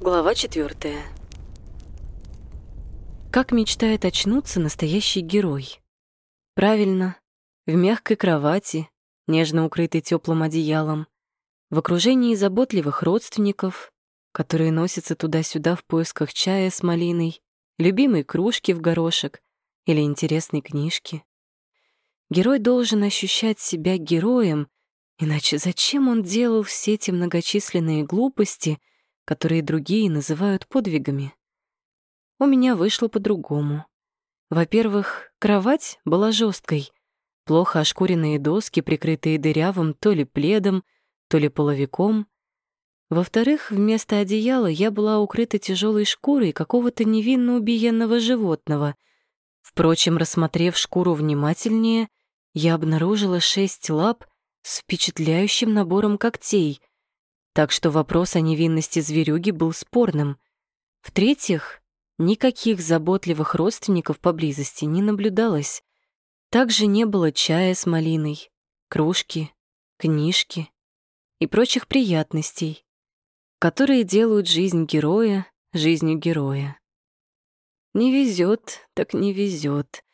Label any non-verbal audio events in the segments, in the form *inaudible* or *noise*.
Глава четвертая. Как мечтает очнуться настоящий герой? Правильно, в мягкой кровати, нежно укрытой теплым одеялом, в окружении заботливых родственников, которые носятся туда-сюда в поисках чая с малиной, любимой кружки в горошек или интересной книжки. Герой должен ощущать себя героем, иначе зачем он делал все эти многочисленные глупости, которые другие называют подвигами? У меня вышло по-другому. Во-первых, кровать была жесткой, плохо ошкуренные доски, прикрытые дырявым то ли пледом, то ли половиком. Во-вторых, вместо одеяла я была укрыта тяжелой шкурой какого-то невинно убиенного животного. Впрочем, рассмотрев шкуру внимательнее, я обнаружила шесть лап с впечатляющим набором когтей, так что вопрос о невинности зверюги был спорным. В-третьих, никаких заботливых родственников поблизости не наблюдалось. Также не было чая с малиной, кружки, книжки и прочих приятностей, которые делают жизнь героя жизнью героя. Не везет, так не везет.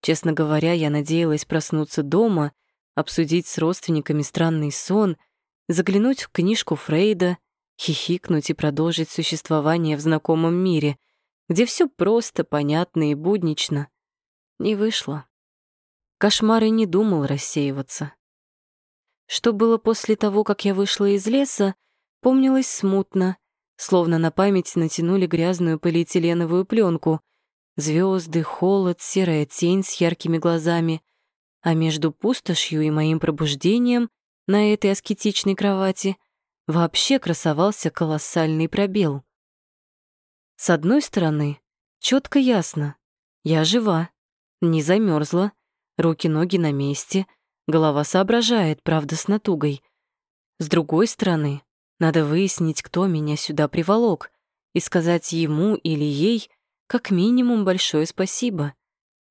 Честно говоря, я надеялась проснуться дома, обсудить с родственниками странный сон, заглянуть в книжку Фрейда, хихикнуть и продолжить существование в знакомом мире, где все просто, понятно и буднично. Не вышло. Кошмар и не думал рассеиваться. Что было после того, как я вышла из леса, помнилось смутно, словно на память натянули грязную полиэтиленовую пленку — Звезды, холод, серая тень с яркими глазами. А между пустошью и моим пробуждением на этой аскетичной кровати вообще красовался колоссальный пробел. С одной стороны, четко ясно, я жива, не замерзла, руки-ноги на месте, голова соображает, правда, с натугой. С другой стороны, надо выяснить, кто меня сюда приволок, и сказать ему или ей, как минимум большое спасибо.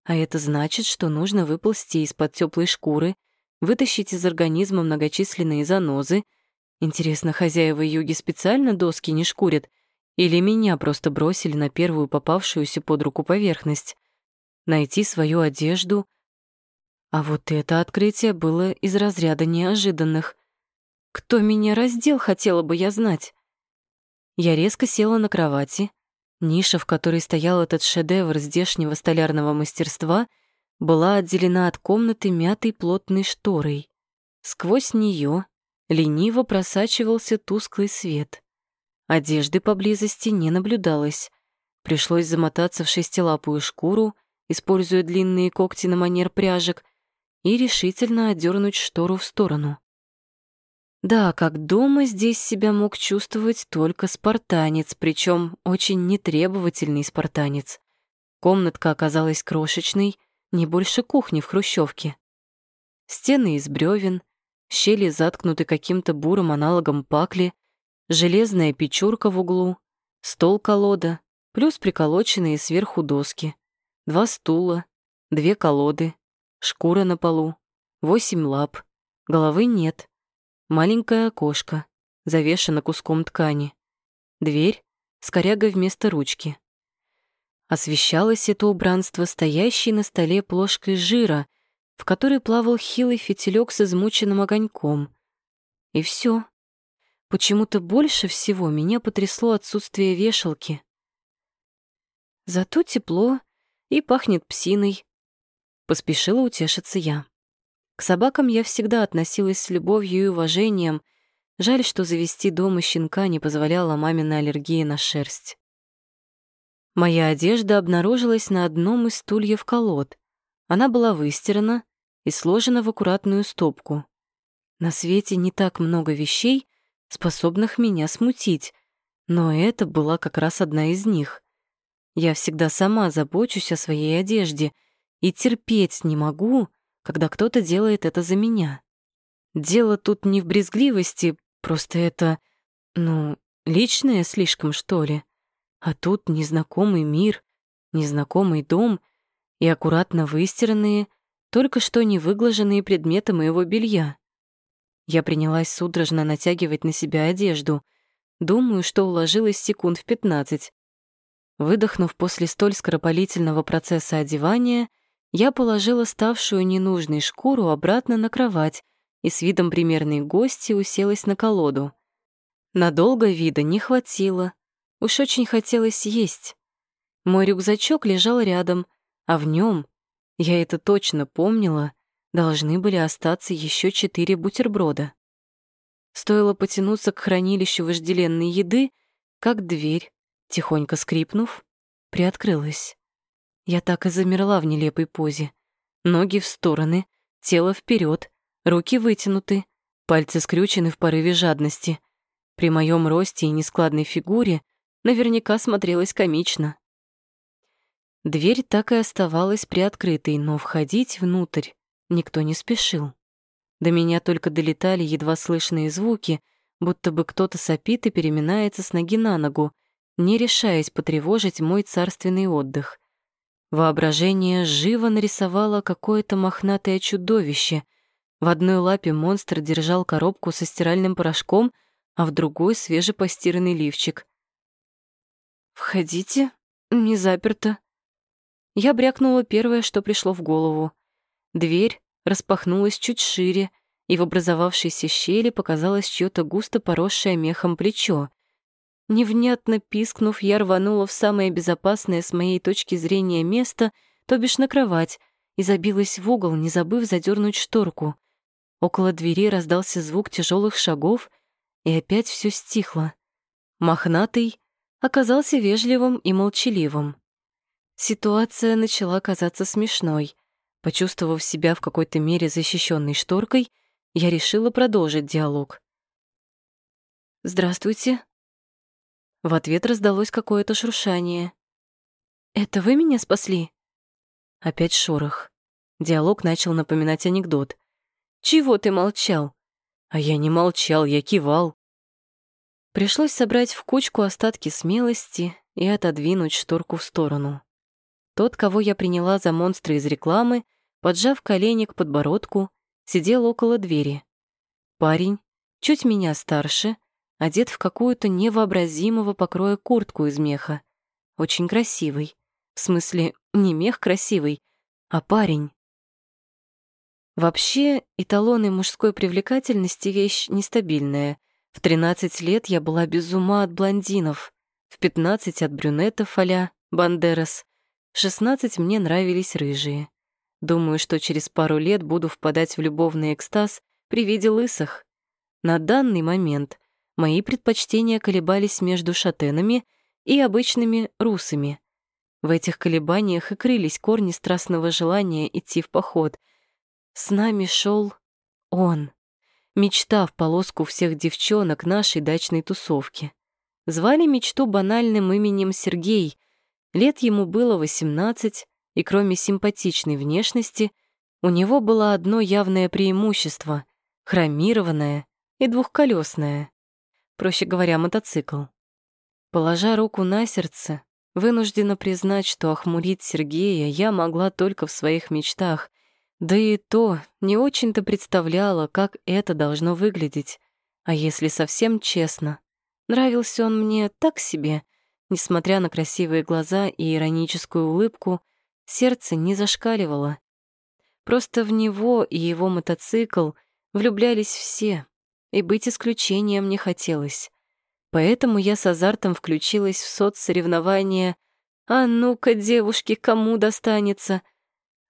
А это значит, что нужно выползти из-под теплой шкуры, вытащить из организма многочисленные занозы. Интересно, хозяева юги специально доски не шкурят или меня просто бросили на первую попавшуюся под руку поверхность? Найти свою одежду. А вот это открытие было из разряда неожиданных. Кто меня раздел, хотела бы я знать. Я резко села на кровати, Ниша, в которой стоял этот шедевр здешнего столярного мастерства, была отделена от комнаты мятой плотной шторой. Сквозь нее лениво просачивался тусклый свет. Одежды поблизости не наблюдалось. Пришлось замотаться в шестилапую шкуру, используя длинные когти на манер пряжек, и решительно отдернуть штору в сторону. Да, как дома здесь себя мог чувствовать только спартанец, причем очень нетребовательный спартанец. Комнатка оказалась крошечной, не больше кухни в хрущевке. Стены из бревен, щели заткнуты каким-то бурым аналогом пакли, железная печурка в углу, стол-колода, плюс приколоченные сверху доски, два стула, две колоды, шкура на полу, восемь лап, головы нет, Маленькое окошко, завешено куском ткани. Дверь с корягой вместо ручки. Освещалось это убранство стоящей на столе плошкой жира, в которой плавал хилый фитилек с измученным огоньком. И все. Почему-то больше всего меня потрясло отсутствие вешалки. Зато тепло и пахнет псиной. Поспешила утешиться я. К собакам я всегда относилась с любовью и уважением. Жаль, что завести дома щенка не позволяла мамина аллергия на шерсть. Моя одежда обнаружилась на одном из стульев колод. Она была выстирана и сложена в аккуратную стопку. На свете не так много вещей, способных меня смутить, но это была как раз одна из них. Я всегда сама забочусь о своей одежде и терпеть не могу, когда кто-то делает это за меня. Дело тут не в брезгливости, просто это, ну, личное слишком, что ли. А тут незнакомый мир, незнакомый дом и аккуратно выстиранные, только что не выглаженные предметы моего белья. Я принялась судорожно натягивать на себя одежду. Думаю, что уложилась секунд в пятнадцать. Выдохнув после столь скоропалительного процесса одевания, я положила ставшую ненужной шкуру обратно на кровать и с видом примерной гости уселась на колоду. Надолго вида не хватило, уж очень хотелось есть. Мой рюкзачок лежал рядом, а в нем, я это точно помнила, должны были остаться еще четыре бутерброда. Стоило потянуться к хранилищу вожделенной еды, как дверь, тихонько скрипнув, приоткрылась. Я так и замерла в нелепой позе. Ноги в стороны, тело вперед, руки вытянуты, пальцы скрючены в порыве жадности. При моем росте и нескладной фигуре наверняка смотрелась комично. Дверь так и оставалась приоткрытой, но входить внутрь никто не спешил. До меня только долетали едва слышные звуки, будто бы кто-то сопит и переминается с ноги на ногу, не решаясь потревожить мой царственный отдых. Воображение живо нарисовало какое-то мохнатое чудовище. В одной лапе монстр держал коробку со стиральным порошком, а в другой — свежепостиранный лифчик. «Входите, не заперто». Я брякнула первое, что пришло в голову. Дверь распахнулась чуть шире, и в образовавшейся щели показалось чьё-то густо поросшее мехом плечо. Невнятно пискнув, я рванула в самое безопасное с моей точки зрения место, то бишь на кровать, и забилась в угол, не забыв задернуть шторку. Около двери раздался звук тяжелых шагов, и опять все стихло. Мохнатый оказался вежливым и молчаливым. Ситуация начала казаться смешной. Почувствовав себя в какой-то мере защищенной шторкой, я решила продолжить диалог. «Здравствуйте», в ответ раздалось какое-то шуршание. «Это вы меня спасли?» Опять шорох. Диалог начал напоминать анекдот. «Чего ты молчал?» «А я не молчал, я кивал». Пришлось собрать в кучку остатки смелости и отодвинуть шторку в сторону. Тот, кого я приняла за монстра из рекламы, поджав колени к подбородку, сидел около двери. Парень, чуть меня старше, одет в какую-то невообразимого покроя куртку из меха. Очень красивый. В смысле, не мех красивый, а парень. Вообще, эталоны мужской привлекательности — вещь нестабильная. В 13 лет я была без ума от блондинов, в 15 — от брюнетов а Бандерас, в 16 мне нравились рыжие. Думаю, что через пару лет буду впадать в любовный экстаз при виде лысых. На данный момент мои предпочтения колебались между шатенами и обычными русами. В этих колебаниях и крылись корни страстного желания идти в поход. С нами шел он, мечта в полоску всех девчонок нашей дачной тусовки. Звали мечту банальным именем Сергей. Лет ему было 18, и кроме симпатичной внешности, у него было одно явное преимущество — хромированное и двухколесное проще говоря, мотоцикл. Положа руку на сердце, вынуждена признать, что охмурить Сергея я могла только в своих мечтах, да и то не очень-то представляла, как это должно выглядеть. А если совсем честно, нравился он мне так себе, несмотря на красивые глаза и ироническую улыбку, сердце не зашкаливало. Просто в него и его мотоцикл влюблялись все, и быть исключением не хотелось. Поэтому я с азартом включилась в соцсоревнования «А ну-ка, девушки, кому достанется?»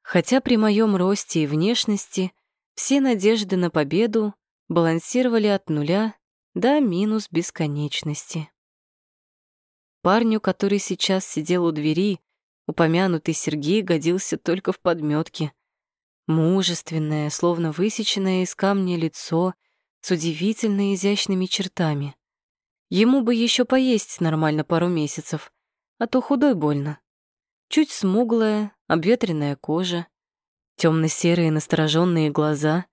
Хотя при моем росте и внешности все надежды на победу балансировали от нуля до минус бесконечности. Парню, который сейчас сидел у двери, упомянутый Сергей годился только в подметке. Мужественное, словно высеченное из камня лицо — с удивительно изящными чертами. Ему бы еще поесть нормально пару месяцев, а то худой больно. Чуть смуглая, обветренная кожа, темно-серые настороженные глаза,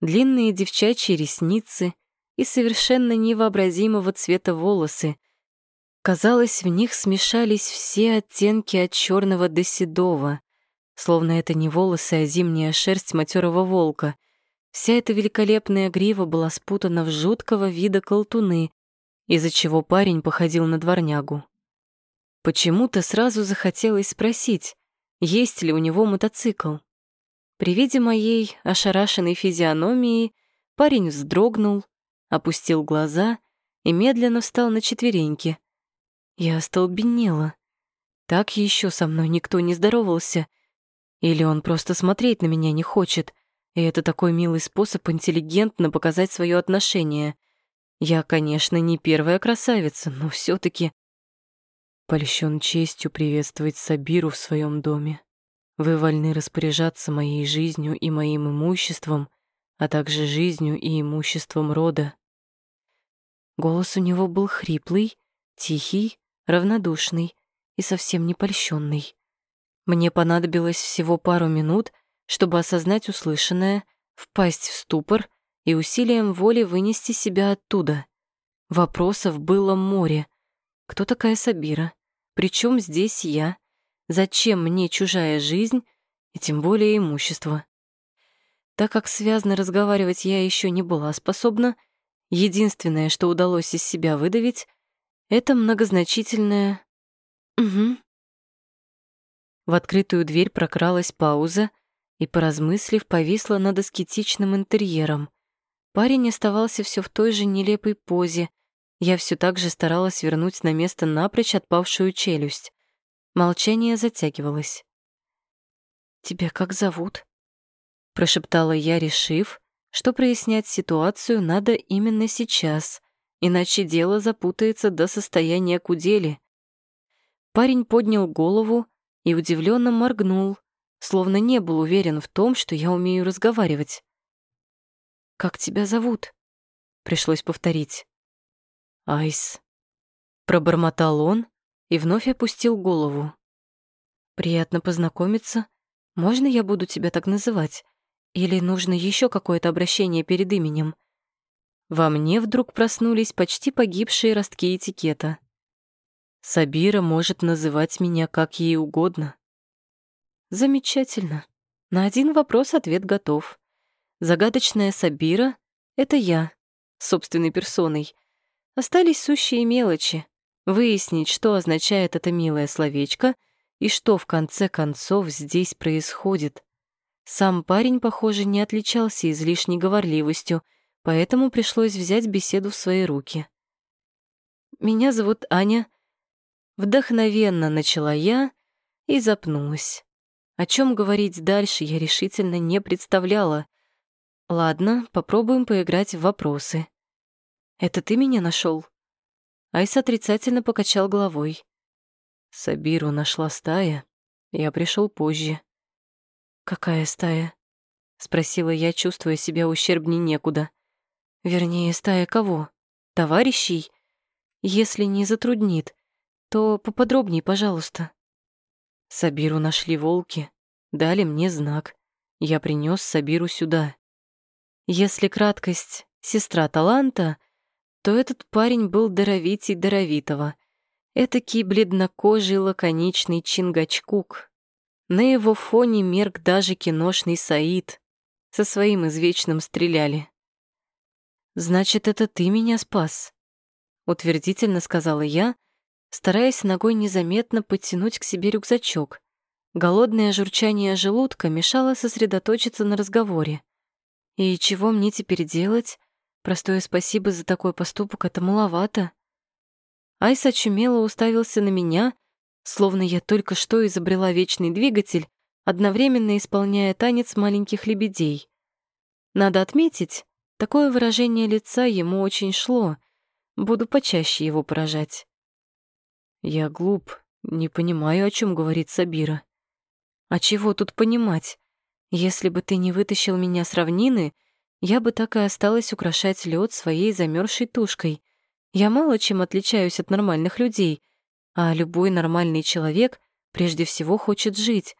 длинные девчачьи ресницы и совершенно невообразимого цвета волосы. Казалось, в них смешались все оттенки от черного до седого, словно это не волосы, а зимняя шерсть матерого волка — Вся эта великолепная грива была спутана в жуткого вида колтуны, из-за чего парень походил на дворнягу. Почему-то сразу захотелось спросить, есть ли у него мотоцикл. При виде моей ошарашенной физиономии парень вздрогнул, опустил глаза и медленно встал на четвереньки. Я остолбенела. Так еще со мной никто не здоровался. Или он просто смотреть на меня не хочет, и это такой милый способ интеллигентно показать свое отношение. Я, конечно, не первая красавица, но все таки Польщен честью приветствовать Сабиру в своем доме. Вы вольны распоряжаться моей жизнью и моим имуществом, а также жизнью и имуществом рода. Голос у него был хриплый, тихий, равнодушный и совсем не польщенный. Мне понадобилось всего пару минут, чтобы осознать услышанное, впасть в ступор и усилием воли вынести себя оттуда. Вопросов было море. Кто такая Сабира? Причем здесь я? Зачем мне чужая жизнь и тем более имущество? Так как связно разговаривать я еще не была способна, единственное, что удалось из себя выдавить, это многозначительное «Угу». В открытую дверь прокралась пауза и, поразмыслив, повисла над аскетичным интерьером. Парень оставался все в той же нелепой позе, я все так же старалась вернуть на место напрочь отпавшую челюсть. Молчание затягивалось. «Тебя как зовут?» — прошептала я, решив, что прояснять ситуацию надо именно сейчас, иначе дело запутается до состояния кудели. Парень поднял голову и удивленно моргнул, словно не был уверен в том, что я умею разговаривать. «Как тебя зовут?» — пришлось повторить. «Айс», — пробормотал он и вновь опустил голову. «Приятно познакомиться. Можно я буду тебя так называть? Или нужно еще какое-то обращение перед именем?» Во мне вдруг проснулись почти погибшие ростки этикета. Сабира может называть меня как ей угодно. Замечательно. На один вопрос ответ готов. Загадочная Сабира — это я, собственной персоной, Остались сущие мелочи. Выяснить, что означает это милое словечко и что в конце концов здесь происходит. Сам парень, похоже, не отличался излишней говорливостью, поэтому пришлось взять беседу в свои руки. «Меня зовут Аня». Вдохновенно начала я и запнулась. О чем говорить дальше я решительно не представляла. Ладно, попробуем поиграть в вопросы. Это ты меня нашел? Айс отрицательно покачал головой. Сабиру нашла стая. Я пришел позже. Какая стая? Спросила я, чувствуя себя ущербней некуда. Вернее, стая кого? Товарищей? Если не затруднит, то поподробнее, пожалуйста. Сабиру нашли волки, дали мне знак. Я принес Сабиру сюда. Если краткость — сестра таланта — то этот парень был даровитей даровитого. Этакий бледнокожий лаконичный Чингачкук. На его фоне мерк даже киношный Саид. Со своим извечным стреляли. «Значит, это ты меня спас?» Утвердительно сказала я, стараясь ногой незаметно подтянуть к себе рюкзачок. Голодное журчание желудка мешало сосредоточиться на разговоре. «И чего мне теперь делать?» Простое спасибо за такой поступок — это маловато. Айс очумело уставился на меня, словно я только что изобрела вечный двигатель, одновременно исполняя танец маленьких лебедей. Надо отметить, такое выражение лица ему очень шло. Буду почаще его поражать. Я глуп, не понимаю, о чем говорит Сабира. А чего тут понимать? Если бы ты не вытащил меня с равнины, я бы так и осталась украшать лед своей замерзшей тушкой. Я мало чем отличаюсь от нормальных людей, а любой нормальный человек прежде всего хочет жить.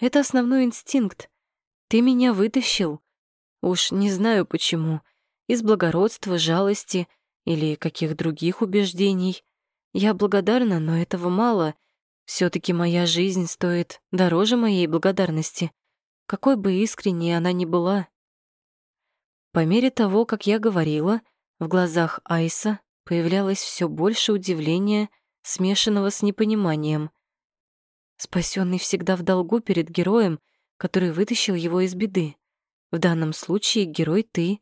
Это основной инстинкт. Ты меня вытащил. Уж не знаю почему. Из благородства, жалости или каких других убеждений. Я благодарна, но этого мало. все таки моя жизнь стоит дороже моей благодарности, какой бы искренней она ни была. По мере того, как я говорила, в глазах Айса появлялось все больше удивления, смешанного с непониманием. Спасенный всегда в долгу перед героем, который вытащил его из беды. В данном случае герой ты.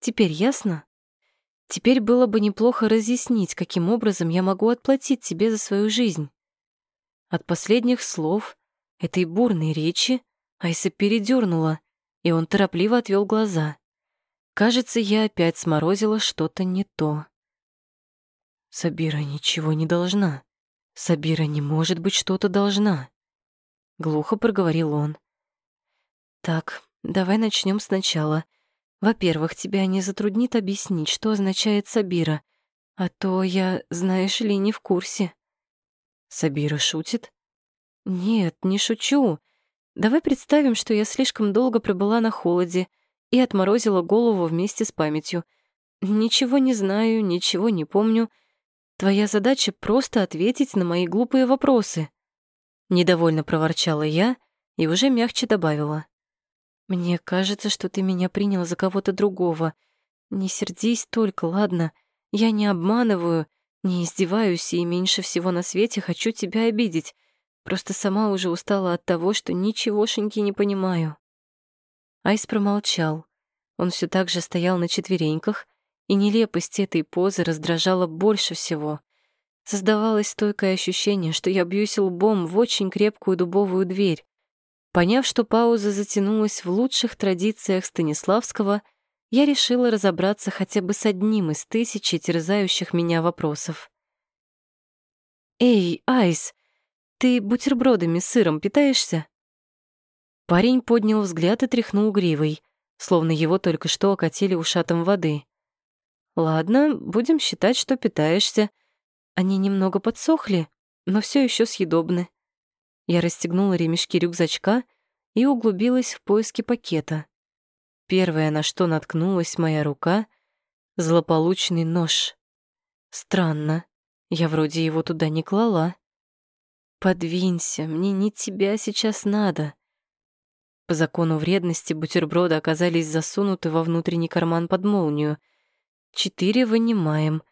Теперь ясно? Теперь было бы неплохо разъяснить, каким образом я могу отплатить тебе за свою жизнь. От последних слов этой бурной речи Айса передернула, и он торопливо отвел глаза. Кажется, я опять сморозила что-то не то. Сабира ничего не должна. Сабира не может быть что-то должна. Глухо проговорил он. Так, давай начнем сначала. Во-первых, тебя не затруднит объяснить, что означает Сабира, а то я, знаешь ли, не в курсе. Сабира шутит? Нет, не шучу. Давай представим, что я слишком долго пробыла на холоде и отморозила голову вместе с памятью. Ничего не знаю, ничего не помню. Твоя задача просто ответить на мои глупые вопросы. Недовольно проворчала я и уже мягче добавила. Мне кажется, что ты меня принял за кого-то другого. Не сердись только, ладно? Я не обманываю, не издеваюсь и меньше всего на свете хочу тебя обидеть. Просто сама уже устала от того, что ничегошеньки не понимаю. Айс промолчал. Он все так же стоял на четвереньках, и нелепость этой позы раздражала больше всего. Создавалось стойкое ощущение, что я бьюсь лбом в очень крепкую дубовую дверь. Поняв, что пауза затянулась в лучших традициях Станиславского, я решила разобраться хотя бы с одним из тысячи терзающих меня вопросов. «Эй, Айс, ты бутербродами с сыром питаешься?» Парень поднял взгляд и тряхнул гривой, словно его только что окатили ушатом воды. «Ладно, будем считать, что питаешься. Они немного подсохли, но все еще съедобны. Я расстегнула ремешки рюкзачка и углубилась в поиски пакета. Первое, на что наткнулась моя рука — злополучный нож. Странно, я вроде его туда не клала. «Подвинься, мне не тебя сейчас надо». По закону вредности бутерброды оказались засунуты во внутренний карман под молнию. Четыре вынимаем.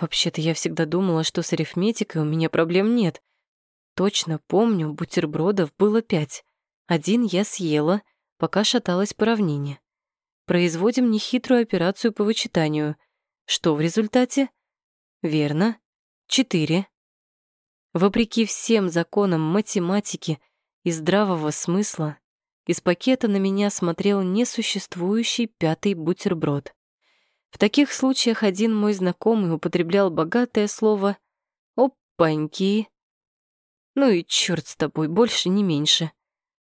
Вообще-то я всегда думала, что с арифметикой у меня проблем нет. Точно помню, бутербродов было пять. Один я съела, пока шаталась по равнине. Производим нехитрую операцию по вычитанию. Что в результате? Верно, четыре. Вопреки всем законам математики и здравого смысла, из пакета на меня смотрел несуществующий пятый бутерброд. В таких случаях один мой знакомый употреблял богатое слово «опаньки», ну и черт с тобой, больше не меньше.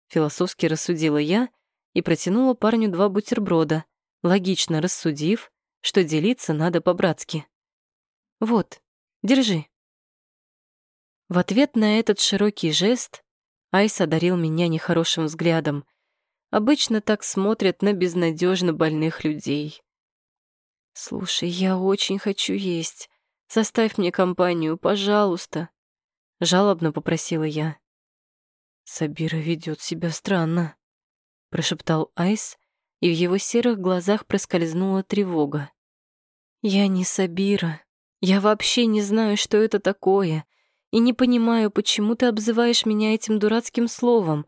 Философски рассудила я и протянула парню два бутерброда, логично рассудив, что делиться надо по-братски. Вот, держи. В ответ на этот широкий жест Айс одарил меня нехорошим взглядом. Обычно так смотрят на безнадежно больных людей. «Слушай, я очень хочу есть. Составь мне компанию, пожалуйста», Жалобно попросила я. Сабира ведет себя странно, прошептал Айс, и в его серых глазах проскользнула тревога. Я не Сабира. Я вообще не знаю, что это такое, и не понимаю, почему ты обзываешь меня этим дурацким словом.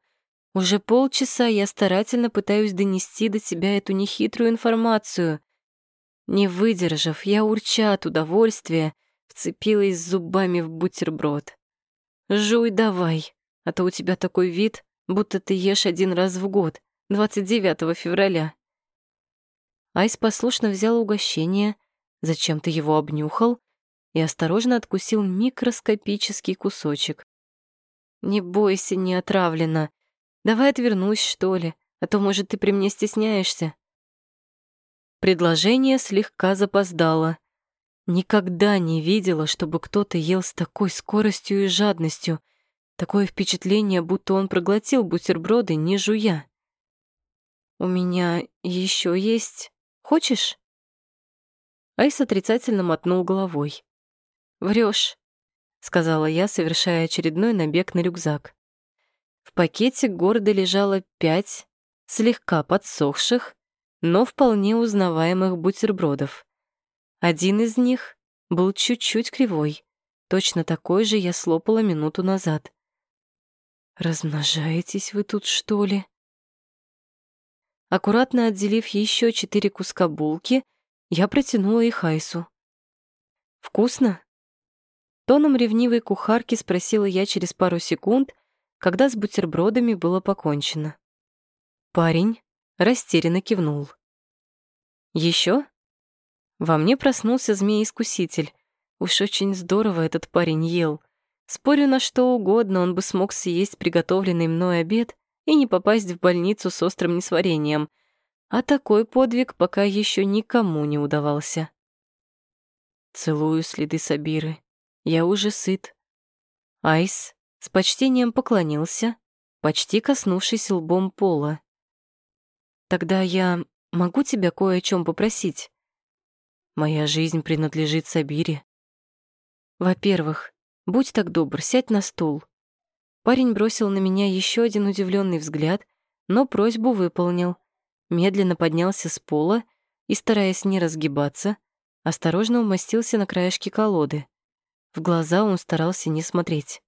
Уже полчаса я старательно пытаюсь донести до тебя эту нехитрую информацию. Не выдержав, я урча от удовольствия, вцепилась зубами в бутерброд. Жуй давай, а то у тебя такой вид, будто ты ешь один раз в год, 29 февраля. Айс послушно взял угощение, зачем-то его обнюхал и осторожно откусил микроскопический кусочек. «Не бойся, не отравлено. Давай отвернусь, что ли, а то, может, ты при мне стесняешься». Предложение слегка запоздало. Никогда не видела, чтобы кто-то ел с такой скоростью и жадностью. Такое впечатление, будто он проглотил бутерброды, не жуя. «У меня еще есть. Хочешь?» Айс отрицательно мотнул головой. Врешь, сказала я, совершая очередной набег на рюкзак. В пакете гордо лежало пять слегка подсохших, но вполне узнаваемых бутербродов. Один из них был чуть-чуть кривой. Точно такой же я слопала минуту назад. «Размножаетесь вы тут, что ли?» Аккуратно отделив еще четыре куска булки, я протянула их Айсу. «Вкусно?» Тоном ревнивой кухарки спросила я через пару секунд, когда с бутербродами было покончено. Парень растерянно кивнул. Еще? Во мне проснулся змей-искуситель. Уж очень здорово этот парень ел. Спорю на что угодно, он бы смог съесть приготовленный мной обед и не попасть в больницу с острым несварением. А такой подвиг пока еще никому не удавался. Целую следы Сабиры. Я уже сыт. Айс с почтением поклонился, почти коснувшись лбом пола. «Тогда я могу тебя кое о чем попросить?» Моя жизнь принадлежит Сабире. Во-первых, будь так добр, сядь на стул. Парень бросил на меня еще один удивленный взгляд, но просьбу выполнил. Медленно поднялся с пола и, стараясь не разгибаться, осторожно умостился на краешке колоды. В глаза он старался не смотреть.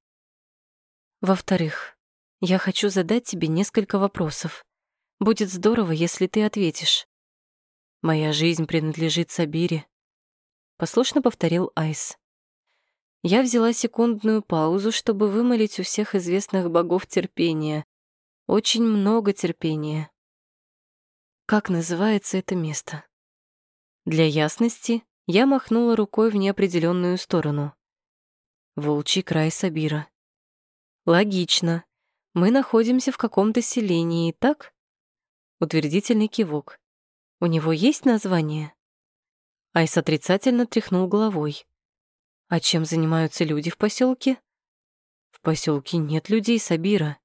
Во-вторых, я хочу задать тебе несколько вопросов. Будет здорово, если ты ответишь. Моя жизнь принадлежит Сабире. Послушно повторил Айс. Я взяла секундную паузу, чтобы вымолить у всех известных богов терпения. Очень много терпения. Как называется это место? Для ясности я махнула рукой в неопределенную сторону. Волчий край Сабира. Логично. Мы находимся в каком-то селении, так? Утвердительный кивок. У него есть название? Айс отрицательно тряхнул головой. А чем занимаются люди в поселке? В поселке нет людей Сабира.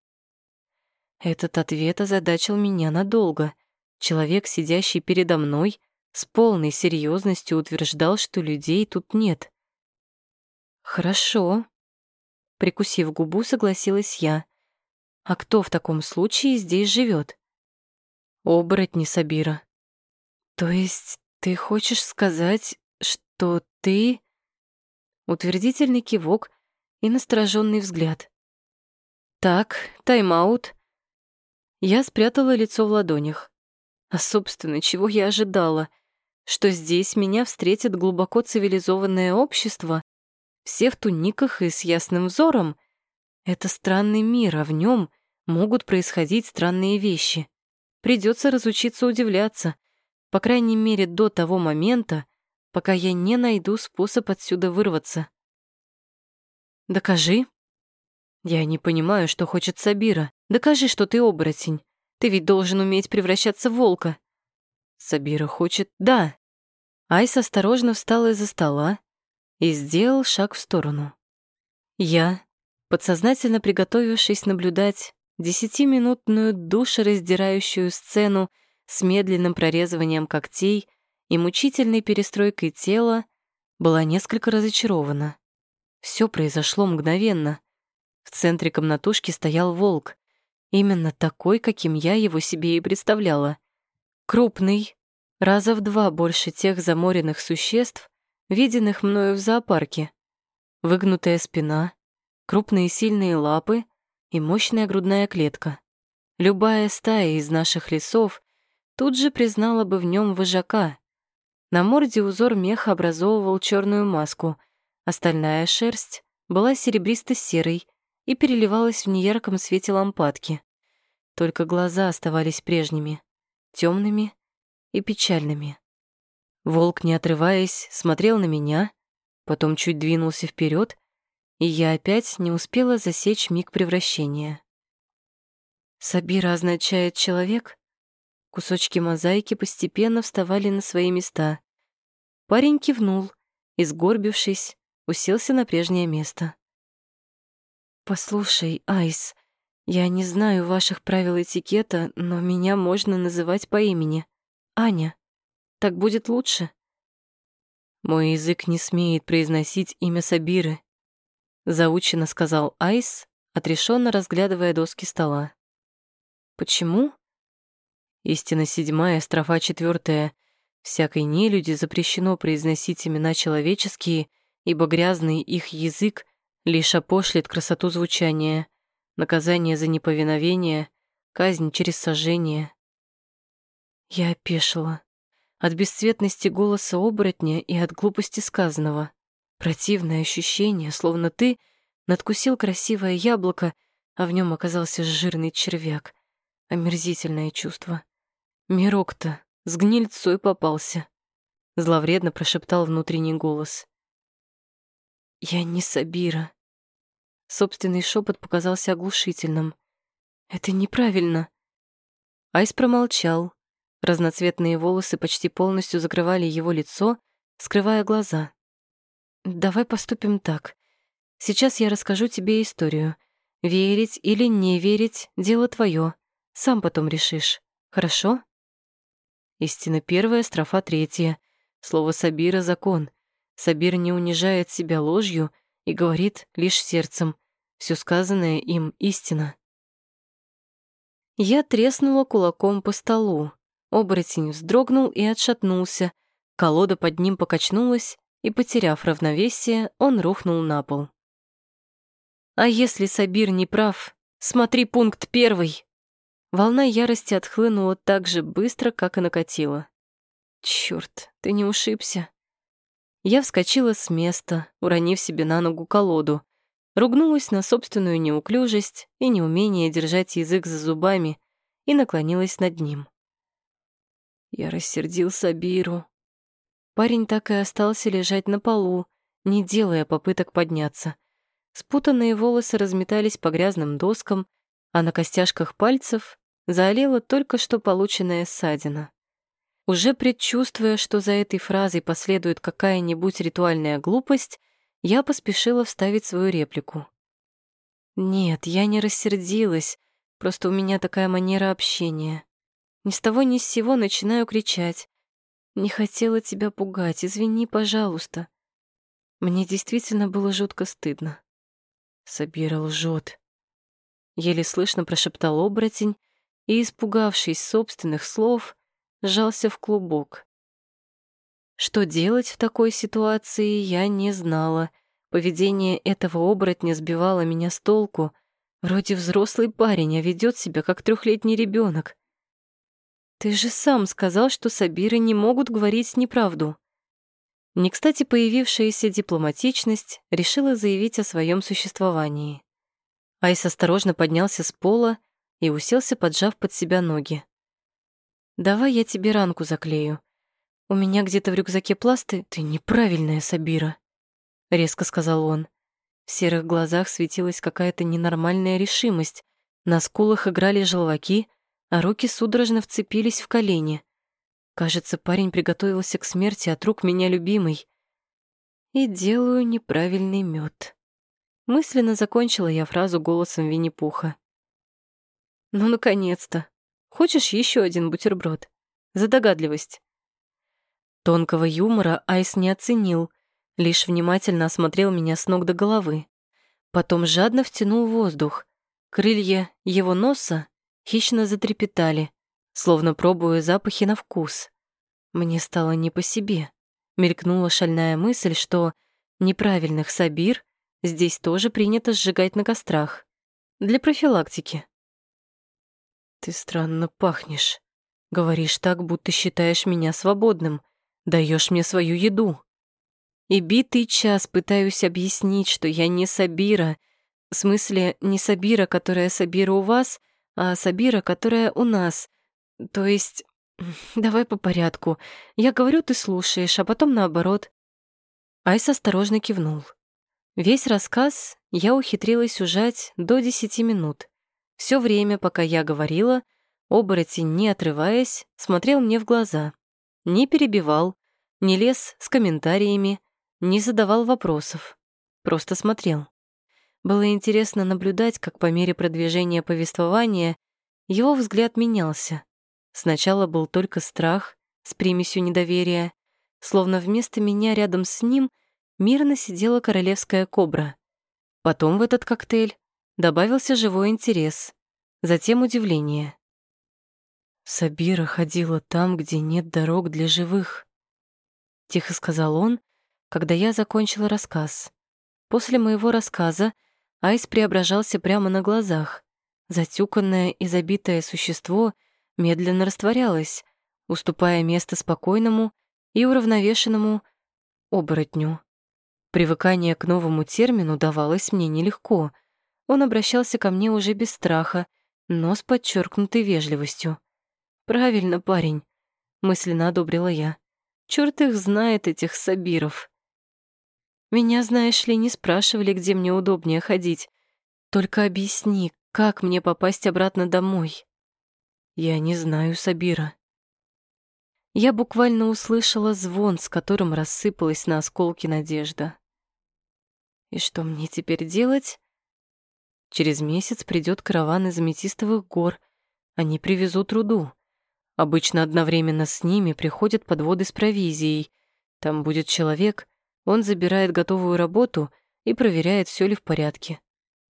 Этот ответ озадачил меня надолго. Человек, сидящий передо мной, с полной серьезностью утверждал, что людей тут нет. Хорошо. Прикусив губу, согласилась я. А кто в таком случае здесь живет? Оборотни Сабира. То есть ты хочешь сказать, что ты... Утвердительный кивок и настороженный взгляд. Так, тайм-аут. Я спрятала лицо в ладонях. А, собственно, чего я ожидала? Что здесь меня встретит глубоко цивилизованное общество? Все в туниках и с ясным взором? Это странный мир, а в нем могут происходить странные вещи. Придется разучиться удивляться, по крайней мере, до того момента, пока я не найду способ отсюда вырваться. «Докажи». «Я не понимаю, что хочет Сабира. Докажи, что ты оборотень. Ты ведь должен уметь превращаться в волка». Сабира хочет «да». Айс осторожно встал из-за стола и сделал шаг в сторону. Я, подсознательно приготовившись наблюдать десятиминутную душераздирающую сцену с медленным прорезыванием когтей и мучительной перестройкой тела, была несколько разочарована. Все произошло мгновенно. В центре комнатушки стоял волк, именно такой, каким я его себе и представляла. Крупный, раза в два больше тех заморенных существ, виденных мною в зоопарке. Выгнутая спина, крупные сильные лапы и мощная грудная клетка. Любая стая из наших лесов тут же признала бы в нем вожака. На морде узор меха образовывал черную маску, остальная шерсть была серебристо-серой и переливалась в неярком свете лампадки. Только глаза оставались прежними, темными и печальными. Волк, не отрываясь, смотрел на меня, потом чуть двинулся вперед, и я опять не успела засечь миг превращения. Сабира означает «человек», Кусочки мозаики постепенно вставали на свои места. Парень кивнул и, сгорбившись, уселся на прежнее место. «Послушай, Айс, я не знаю ваших правил этикета, но меня можно называть по имени. Аня. Так будет лучше?» «Мой язык не смеет произносить имя Сабиры», — заучено сказал Айс, отрешенно разглядывая доски стола. «Почему?» Истина седьмая, строфа четвертая. Всякой нелюди запрещено произносить имена человеческие, ибо грязный их язык лишь опошлит красоту звучания, наказание за неповиновение, казнь через сожжение. Я опешила. От бесцветности голоса оборотня и от глупости сказанного. Противное ощущение, словно ты надкусил красивое яблоко, а в нем оказался жирный червяк. Омерзительное чувство. Мирок-то с гнильцой попался. Зловредно прошептал внутренний голос. «Я не Сабира». Собственный шепот показался оглушительным. «Это неправильно». Айс промолчал. Разноцветные волосы почти полностью закрывали его лицо, скрывая глаза. «Давай поступим так. Сейчас я расскажу тебе историю. Верить или не верить — дело твое. Сам потом решишь. Хорошо?» Истина первая, строфа третья. Слово Сабира — закон. Сабир не унижает себя ложью и говорит лишь сердцем. Все сказанное им — истина. Я треснула кулаком по столу. Оборотень вздрогнул и отшатнулся. Колода под ним покачнулась, и, потеряв равновесие, он рухнул на пол. «А если Сабир не прав? Смотри пункт первый!» Волна ярости отхлынула так же быстро, как и накатила. «Чёрт, ты не ушибся!» Я вскочила с места, уронив себе на ногу колоду, ругнулась на собственную неуклюжесть и неумение держать язык за зубами и наклонилась над ним. Я рассердил Сабиру, Парень так и остался лежать на полу, не делая попыток подняться. Спутанные волосы разметались по грязным доскам, а на костяшках пальцев заолела только что полученная ссадина. Уже предчувствуя, что за этой фразой последует какая-нибудь ритуальная глупость, я поспешила вставить свою реплику. «Нет, я не рассердилась, просто у меня такая манера общения. Ни с того ни с сего начинаю кричать. Не хотела тебя пугать, извини, пожалуйста. Мне действительно было жутко стыдно. Сабира лжет. Еле слышно прошептал оборотень и, испугавшись собственных слов, сжался в клубок. Что делать в такой ситуации, я не знала. Поведение этого оборотня сбивало меня с толку. Вроде взрослый парень, а ведет себя как трехлетний ребенок. «Ты же сам сказал, что Сабиры не могут говорить неправду». Не кстати появившаяся дипломатичность решила заявить о своем существовании. Айс осторожно поднялся с пола и уселся, поджав под себя ноги. «Давай я тебе ранку заклею. У меня где-то в рюкзаке пласты. Ты неправильная, Сабира», — резко сказал он. В серых глазах светилась какая-то ненормальная решимость. На скулах играли желваки — а руки судорожно вцепились в колени. Кажется, парень приготовился к смерти от рук меня любимой. И делаю неправильный мед. Мысленно закончила я фразу голосом Винни-Пуха. «Ну, наконец-то! Хочешь еще один бутерброд? За догадливость!» Тонкого юмора Айс не оценил, лишь внимательно осмотрел меня с ног до головы. Потом жадно втянул воздух. Крылья его носа хищно затрепетали, словно пробуя запахи на вкус. Мне стало не по себе. Мелькнула шальная мысль, что неправильных сабир здесь тоже принято сжигать на кострах. Для профилактики. «Ты странно пахнешь. Говоришь так, будто считаешь меня свободным. Даешь мне свою еду. И битый час пытаюсь объяснить, что я не Сабира. В смысле, не Сабира, которая Сабира у вас — а Сабира, которая у нас. То есть, *laughs* давай по порядку. Я говорю, ты слушаешь, а потом наоборот». Айс осторожно кивнул. Весь рассказ я ухитрилась ужать до десяти минут. Все время, пока я говорила, оборотень, не отрываясь, смотрел мне в глаза. Не перебивал, не лез с комментариями, не задавал вопросов. Просто смотрел. Было интересно наблюдать, как по мере продвижения повествования его взгляд менялся. Сначала был только страх с примесью недоверия, словно вместо меня рядом с ним мирно сидела королевская кобра. Потом в этот коктейль добавился живой интерес, затем удивление. Сабира ходила там, где нет дорог для живых. Тихо сказал он, когда я закончила рассказ. После моего рассказа Айс преображался прямо на глазах. Затюканное и забитое существо медленно растворялось, уступая место спокойному и уравновешенному оборотню. Привыкание к новому термину давалось мне нелегко. Он обращался ко мне уже без страха, но с подчеркнутой вежливостью. «Правильно, парень», — мысленно одобрила я. «Чёрт их знает, этих сабиров». Меня, знаешь ли, не спрашивали, где мне удобнее ходить. Только объясни, как мне попасть обратно домой? Я не знаю Сабира. Я буквально услышала звон, с которым рассыпалась на осколки надежда. И что мне теперь делать? Через месяц придет караван из аметистовых гор. Они привезут руду. Обычно одновременно с ними приходят подводы с провизией. Там будет человек, он забирает готовую работу и проверяет, все ли в порядке.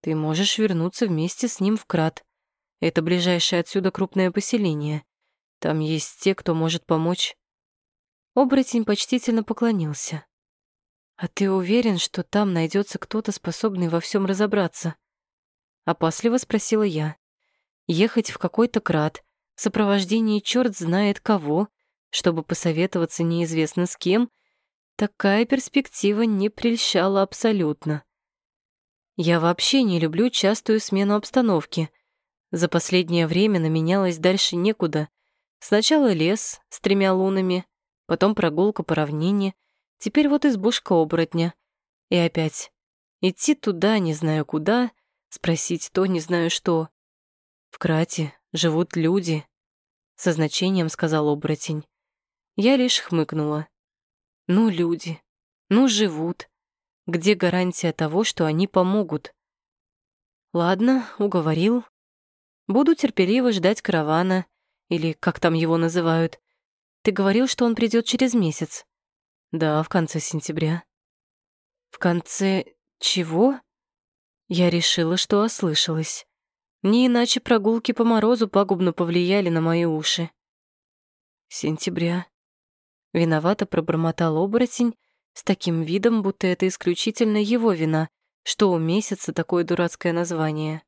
Ты можешь вернуться вместе с ним в Крат. Это ближайшее отсюда крупное поселение. Там есть те, кто может помочь. Оборотень почтительно поклонился. «А ты уверен, что там найдется кто-то, способный во всем разобраться?» Опасливо спросила я. «Ехать в какой-то крат, в сопровождении черт знает кого, чтобы посоветоваться неизвестно с кем, такая перспектива не прельщала абсолютно. Я вообще не люблю частую смену обстановки. За последнее время наменялось дальше некуда. Сначала лес с тремя лунами, потом прогулка по равнине, теперь вот избушка оборотня. И опять идти туда не знаю куда, спросить то не знаю что. В Крате живут люди, со значением сказал оборотень. Я лишь хмыкнула. Ну, люди, ну, живут. Где гарантия того, что они помогут? Ладно, уговорил. Буду терпеливо ждать каравана, или как там его называют. Ты говорил, что он придет через месяц. Да, в конце сентября. В конце чего? Я решила, что ослышалась. Не иначе прогулки по морозу пагубно повлияли на мои уши. Сентября. Виновато пробормотал оборотень, с таким видом, будто это исключительно его вина, что у месяца такое дурацкое название.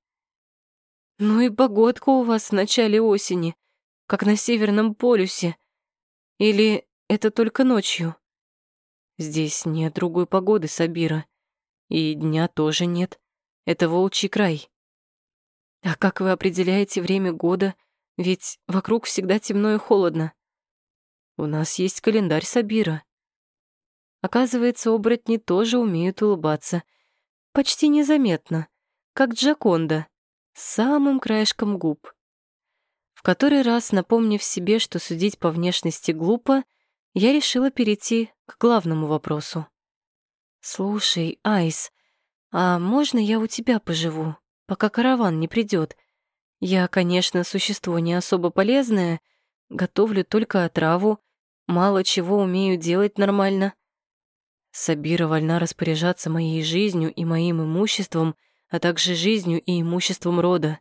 «Ну и погодка у вас в начале осени, как на Северном полюсе. Или это только ночью?» «Здесь нет другой погоды, Сабира. И дня тоже нет. Это волчий край». «А как вы определяете время года? Ведь вокруг всегда темно и холодно». «У нас есть календарь Сабира», Оказывается, оборотни тоже умеют улыбаться. Почти незаметно, как Джаконда, самым краешком губ. В который раз, напомнив себе, что судить по внешности глупо, я решила перейти к главному вопросу. «Слушай, Айс, а можно я у тебя поживу, пока караван не придет? Я, конечно, существо не особо полезное, готовлю только отраву, мало чего умею делать нормально. Сабира вольна распоряжаться моей жизнью и моим имуществом, а также жизнью и имуществом рода.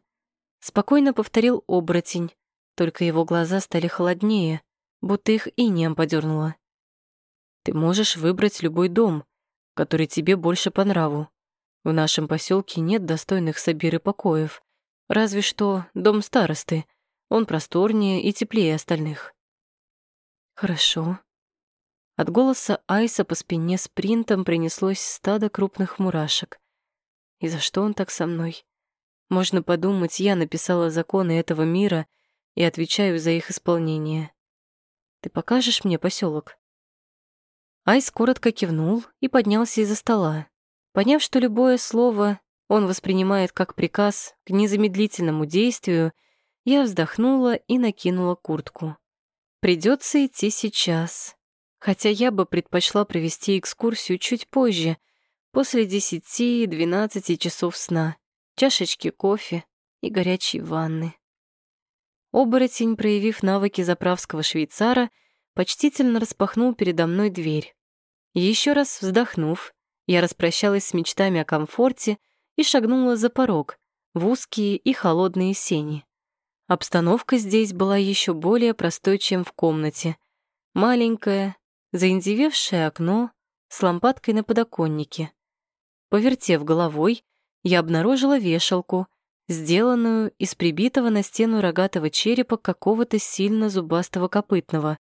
Спокойно повторил оборотень, только его глаза стали холоднее, будто их инеем подернуло. Ты можешь выбрать любой дом, который тебе больше по нраву. В нашем поселке нет достойных Сабиры покоев, разве что дом старосты. Он просторнее и теплее остальных. Хорошо, от голоса Айса по спине спринтом принеслось стадо крупных мурашек. И за что он так со мной? Можно подумать, я написала законы этого мира и отвечаю за их исполнение. Ты покажешь мне поселок? Айс коротко кивнул и поднялся из-за стола. Поняв, что любое слово он воспринимает как приказ к незамедлительному действию, я вздохнула и накинула куртку. Придется идти сейчас хотя я бы предпочла провести экскурсию чуть позже, после 10-12 часов сна, чашечки кофе и горячей ванны. Оборотень, проявив навыки заправского швейцара, почтительно распахнул передо мной дверь. Еще раз вздохнув, я распрощалась с мечтами о комфорте и шагнула за порог в узкие и холодные сени. Обстановка здесь была еще более простой, чем в комнате. Маленькое, заиндевевшее окно с лампадкой на подоконнике. Повертев головой, я обнаружила вешалку, сделанную из прибитого на стену рогатого черепа какого-то сильно зубастого копытного.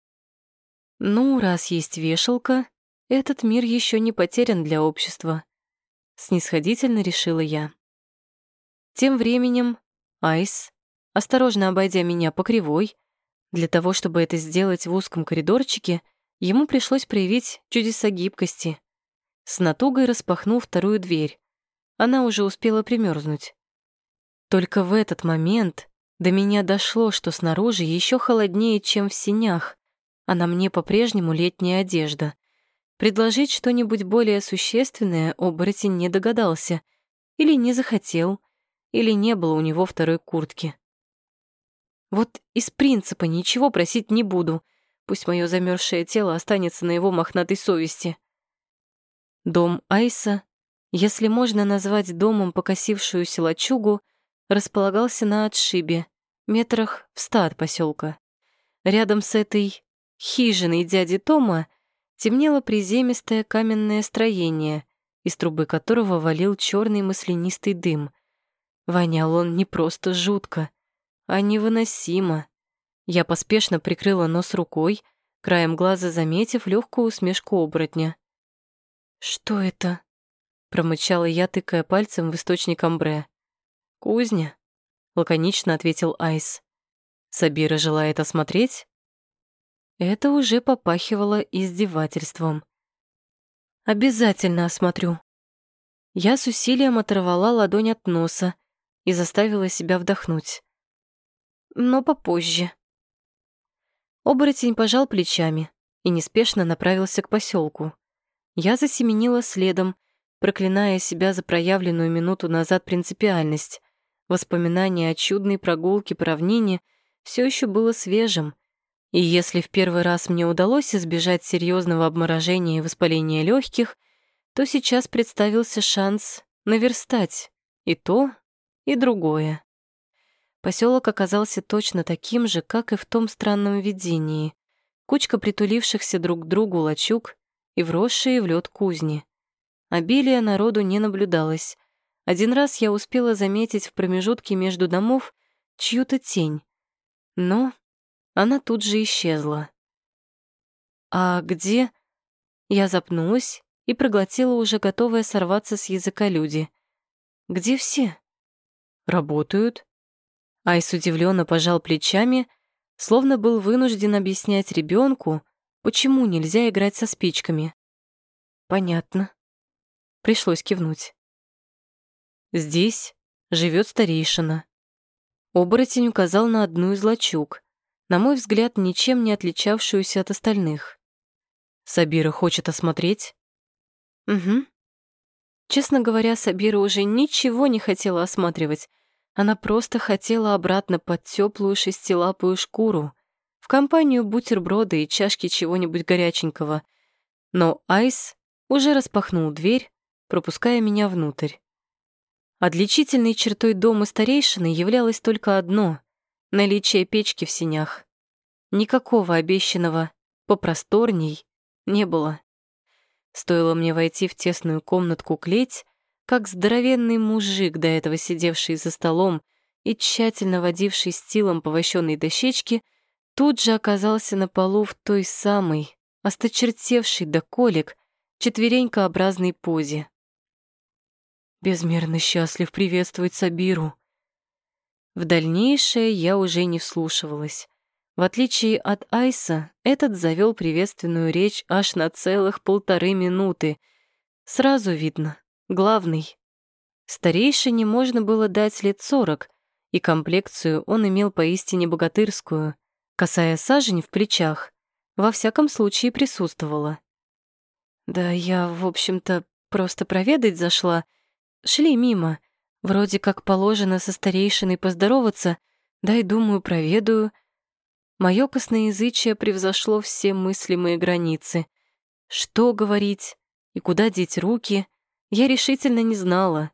Ну, раз есть вешалка, этот мир еще не потерян для общества. Снисходительно решила я. Тем временем Айс, осторожно обойдя меня по кривой, для того, чтобы это сделать в узком коридорчике, ему пришлось проявить чудеса гибкости. С натугой распахнул вторую дверь. Она уже успела примерзнуть. Только в этот момент до меня дошло, что снаружи еще холоднее, чем в синях, а на мне по-прежнему летняя одежда. Предложить что-нибудь более существенное оборотень не догадался, или не захотел, или не было у него второй куртки. Вот из принципа ничего просить не буду, пусть мое замерзшее тело останется на его мохнатой совести. Дом Айса, если можно назвать домом покосившуюся лачугу, располагался на отшибе, метрах в ста от поселка. Рядом с этой хижиной дяди Тома темнело приземистое каменное строение, из трубы которого валил черный маслянистый дым. Вонял он не просто жутко, а невыносимо. Я поспешно прикрыла нос рукой, краем глаза заметив легкую усмешку оборотня. «Что это?» — промычала я, тыкая пальцем в источник амбре. «Кузня», — лаконично ответил Айс. «Сабира желает осмотреть?» Это уже попахивало издевательством. «Обязательно осмотрю». Я с усилием оторвала ладонь от носа и заставила себя вдохнуть. Но попозже. Оборотень пожал плечами и неспешно направился к поселку. Я засеменила следом, проклиная себя за проявленную минуту назад принципиальность. Воспоминание о чудной прогулке по равнине все еще было свежим, и если в первый раз мне удалось избежать серьезного обморожения и воспаления легких, то сейчас представился шанс наверстать и то, и другое. Поселок оказался точно таким же, как и в том странном видении. Кучка притулившихся друг к другу лачуг и вросшие в лед кузни. Обилия народу не наблюдалось. Один раз я успела заметить в промежутке между домов чью-то тень. Но она тут же исчезла. «А где?» Я запнулась и проглотила уже готовая сорваться с языка люди. «Где все?» «Работают». Айс удивленно пожал плечами, словно был вынужден объяснять ребенку, почему нельзя играть со спичками. «Понятно». Пришлось кивнуть. Здесь живет старейшина. Оборотень указал на одну из лачуг, на мой взгляд, ничем не отличавшуюся от остальных. Сабира хочет осмотреть? Угу. Честно говоря, Сабира уже ничего не хотела осматривать. Она просто хотела обратно под теплую шестилапую шкуру, в компанию бутерброда и чашки чего-нибудь горяченького. Но Айс уже распахнул дверь, пропуская меня внутрь. Отличительной чертой дома старейшины являлось только одно — наличие печки в синях. Никакого обещанного попросторней не было. Стоило мне войти в тесную комнатку клеть, как здоровенный мужик, до этого сидевший за столом и тщательно водивший стилом по дощечке, тут же оказался на полу в той самой, осточертевшей до колик, четверенькообразной позе. Безмерно счастлив приветствовать Сабиру. В дальнейшее я уже не вслушивалась. В отличие от Айса, этот завел приветственную речь аж на целых полторы минуты. Сразу видно, главный. Старейшине можно было дать лет сорок, и комплекцию он имел поистине богатырскую. Касая сажень в плечах, во всяком случае присутствовала. Да я, в общем-то, просто проведать зашла. Шли мимо. Вроде как положено со старейшиной поздороваться, да и думаю, проведаю. Моё косноязычие превзошло все мыслимые границы. Что говорить и куда деть руки, я решительно не знала.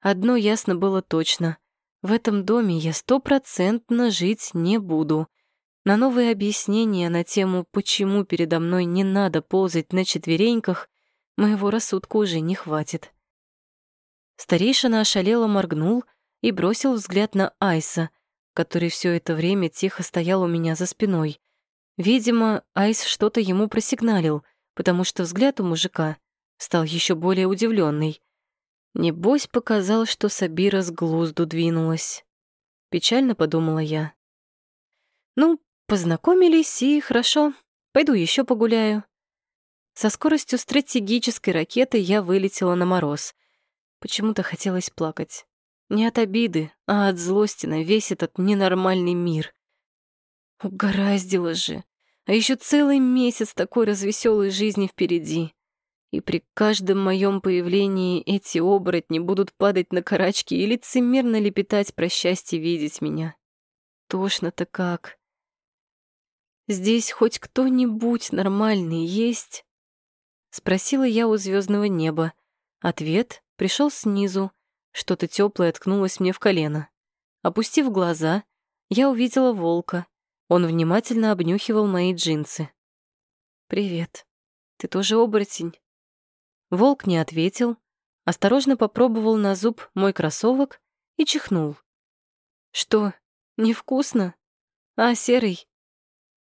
Одно ясно было точно. В этом доме я стопроцентно жить не буду. На новые объяснения на тему, почему передо мной не надо ползать на четвереньках, моего рассудка уже не хватит. Старейшина ошалело моргнул и бросил взгляд на Айса, который все это время тихо стоял у меня за спиной. Видимо, Айс что-то ему просигналил, потому что взгляд у мужика стал еще более удивленный. Небось, показал, что Сабира с глузду двинулась. Печально подумала я. Ну, Познакомились, и хорошо. Пойду еще погуляю. Со скоростью стратегической ракеты я вылетела на мороз. Почему-то хотелось плакать. Не от обиды, а от злости на весь этот ненормальный мир. Угораздило же. А еще целый месяц такой развеселой жизни впереди. И при каждом моем появлении эти оборотни будут падать на карачки и лицемерно лепетать про счастье видеть меня. Тошно-то как. Здесь хоть кто-нибудь нормальный есть?» Спросила я у звездного неба. Ответ пришел снизу. Что-то теплое ткнулось мне в колено. Опустив глаза, я увидела волка. Он внимательно обнюхивал мои джинсы. «Привет. Ты тоже оборотень?» Волк не ответил, осторожно попробовал на зуб мой кроссовок и чихнул. «Что, невкусно? А, серый,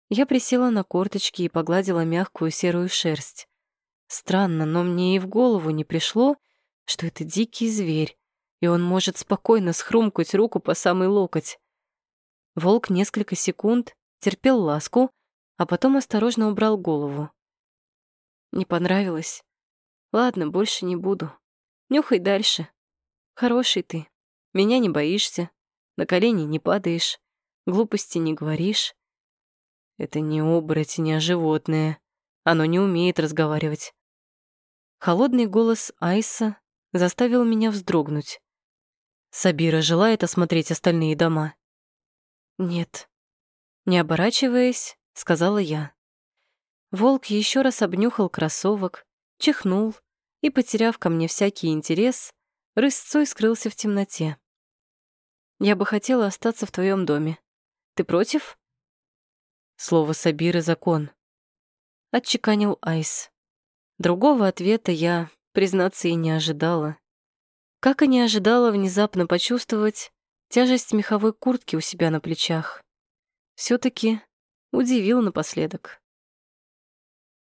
я присела на корточки и погладила мягкую серую шерсть. Странно, но мне и в голову не пришло, что это дикий зверь, и он может спокойно схрумкать руку по самый локоть. Волк несколько секунд терпел ласку, а потом осторожно убрал голову. Не понравилось? Ладно, больше не буду. Нюхай дальше. Хороший ты. Меня не боишься, на колени не падаешь, глупости не говоришь. Это не оборотень, а животное. Оно не умеет разговаривать. Холодный голос Айса заставил меня вздрогнуть. Сабира желает осмотреть остальные дома. Нет. Не оборачиваясь, сказала я. Волк еще раз обнюхал кроссовок, чихнул и, потеряв ко мне всякий интерес, рысцой скрылся в темноте. Я бы хотела остаться в твоем доме. Ты против? Слово Сабиры — закон. Отчеканил Айс. Другого ответа я, признаться, и не ожидала. Как и не ожидала внезапно почувствовать тяжесть меховой куртки у себя на плечах. все таки удивил напоследок.